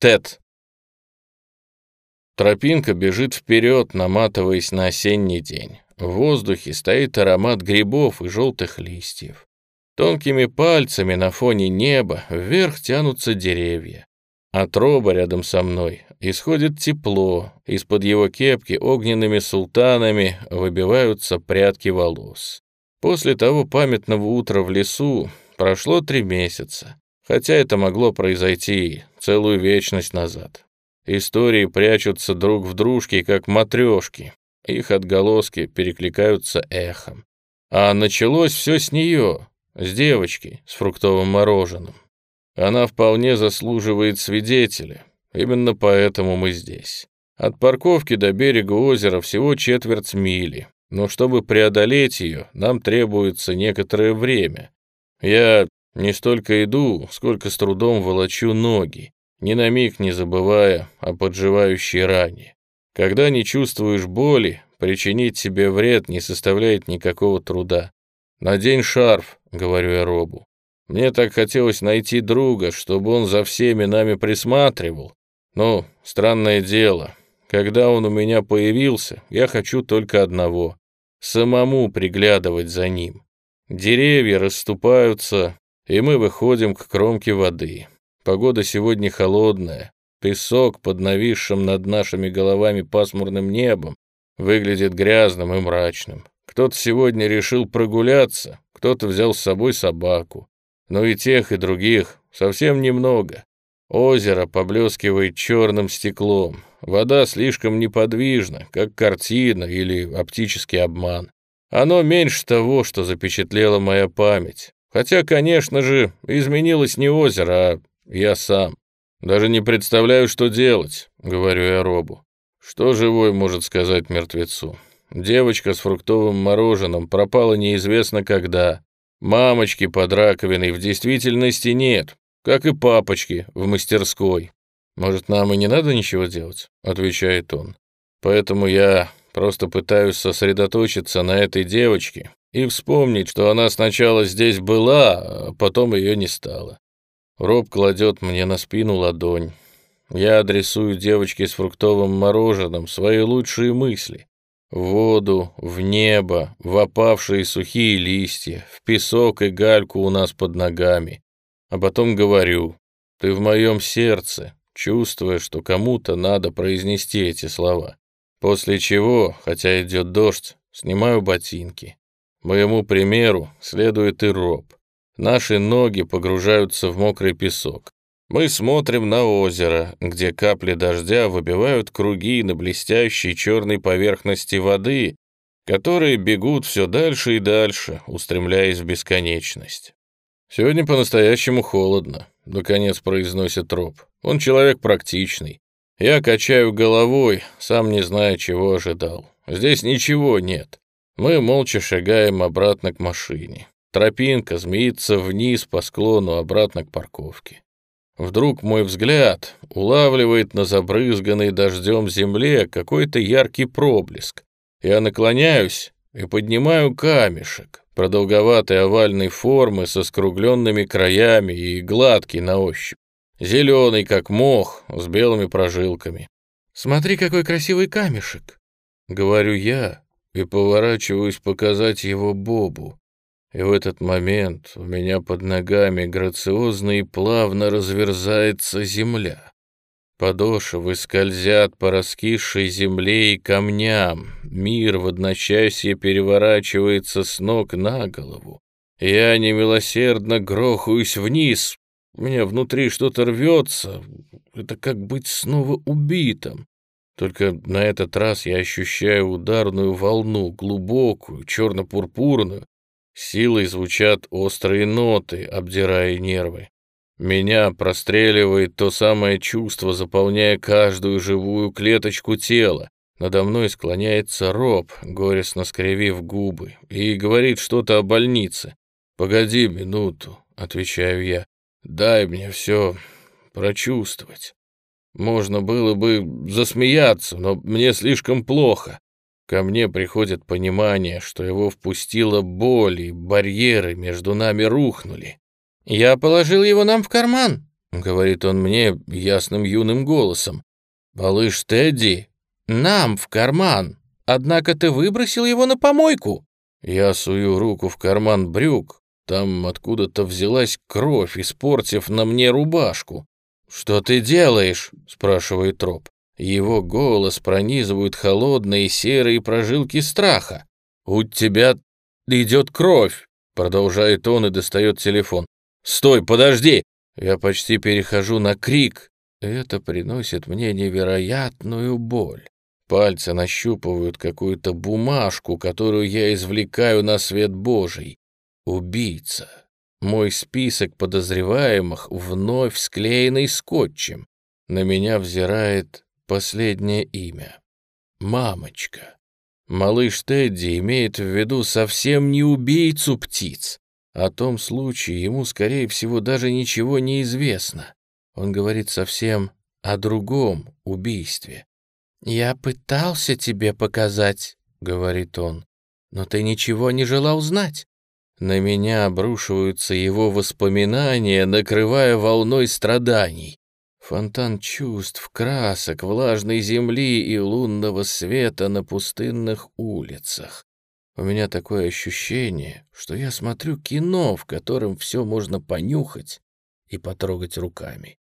Тед. Тропинка бежит вперед, наматываясь на осенний день. В воздухе стоит аромат грибов и желтых листьев. Тонкими пальцами на фоне неба вверх тянутся деревья. От роба рядом со мной исходит тепло, из-под его кепки огненными султанами выбиваются прядки волос. После того памятного утра в лесу прошло три месяца, хотя это могло произойти целую вечность назад. Истории прячутся друг в дружке, как матрешки, их отголоски перекликаются эхом. А началось все с нее, с девочки, с фруктовым мороженым. Она вполне заслуживает свидетеля. Именно поэтому мы здесь. От парковки до берега озера всего четверть мили. Но чтобы преодолеть ее, нам требуется некоторое время. Я не столько иду, сколько с трудом волочу ноги, ни на миг не забывая о подживающей ране. Когда не чувствуешь боли, причинить себе вред не составляет никакого труда. «Надень шарф», — говорю я Робу. Мне так хотелось найти друга, чтобы он за всеми нами присматривал. Но странное дело, когда он у меня появился, я хочу только одного — самому приглядывать за ним. Деревья расступаются, и мы выходим к кромке воды. Погода сегодня холодная, песок под нависшим над нашими головами пасмурным небом выглядит грязным и мрачным. Кто-то сегодня решил прогуляться, кто-то взял с собой собаку. Но и тех, и других совсем немного. Озеро поблескивает черным стеклом. Вода слишком неподвижна, как картина или оптический обман. Оно меньше того, что запечатлела моя память. Хотя, конечно же, изменилось не озеро, а я сам. Даже не представляю, что делать, говорю я Робу. Что живой может сказать мертвецу? Девочка с фруктовым мороженым пропала неизвестно когда. Мамочки под раковиной в действительности нет, как и папочки в мастерской. Может, нам и не надо ничего делать, отвечает он. Поэтому я просто пытаюсь сосредоточиться на этой девочке и вспомнить, что она сначала здесь была, а потом ее не стало. Роб кладет мне на спину ладонь. Я адресую девочке с фруктовым мороженым свои лучшие мысли. В воду, в небо, в опавшие сухие листья, в песок и гальку у нас под ногами. А потом говорю, ты в моем сердце, чувствуя, что кому-то надо произнести эти слова. После чего, хотя идет дождь, снимаю ботинки. Моему примеру следует и Роб. Наши ноги погружаются в мокрый песок. Мы смотрим на озеро, где капли дождя выбивают круги на блестящей черной поверхности воды, которые бегут все дальше и дальше, устремляясь в бесконечность. «Сегодня по-настоящему холодно», — наконец произносит Роб. «Он человек практичный. Я качаю головой, сам не зная, чего ожидал. Здесь ничего нет. Мы молча шагаем обратно к машине. Тропинка змеится вниз по склону обратно к парковке. Вдруг мой взгляд улавливает на забрызганной дождем земле какой-то яркий проблеск. Я наклоняюсь и поднимаю камешек, продолговатой овальной формы со скругленными краями и гладкий на ощупь. Зеленый, как мох, с белыми прожилками. «Смотри, какой красивый камешек!» — говорю я и поворачиваюсь показать его Бобу. И в этот момент у меня под ногами грациозно и плавно разверзается земля. Подошвы скользят по раскисшей земле и камням. Мир в одночасье переворачивается с ног на голову. Я немилосердно грохаюсь вниз. Меня внутри что-то рвется. Это как быть снова убитым. Только на этот раз я ощущаю ударную волну, глубокую, черно-пурпурную, Силой звучат острые ноты, обдирая нервы. Меня простреливает то самое чувство, заполняя каждую живую клеточку тела. Надо мной склоняется Роб, горестно скривив губы, и говорит что-то о больнице. «Погоди минуту», — отвечаю я, — «дай мне все прочувствовать». Можно было бы засмеяться, но мне слишком плохо. Ко мне приходит понимание, что его впустила боль, и барьеры между нами рухнули. «Я положил его нам в карман», — говорит он мне ясным юным голосом. «Малыш Тедди, нам в карман, однако ты выбросил его на помойку». Я сую руку в карман брюк, там откуда-то взялась кровь, испортив на мне рубашку. «Что ты делаешь?» — спрашивает Троп. Его голос пронизывают холодные серые прожилки страха. «У тебя идет кровь!» — продолжает он и достает телефон. «Стой, подожди!» Я почти перехожу на крик. Это приносит мне невероятную боль. Пальцы нащупывают какую-то бумажку, которую я извлекаю на свет Божий. Убийца. Мой список подозреваемых вновь склеенный скотчем. На меня взирает последнее имя. Мамочка. Малыш Тедди имеет в виду совсем не убийцу птиц. О том случае ему, скорее всего, даже ничего не известно. Он говорит совсем о другом убийстве. «Я пытался тебе показать», — говорит он, — «но ты ничего не желал знать. На меня обрушиваются его воспоминания, накрывая волной страданий. Фонтан чувств, красок, влажной земли и лунного света на пустынных улицах. У меня такое ощущение, что я смотрю кино, в котором все можно понюхать и потрогать руками.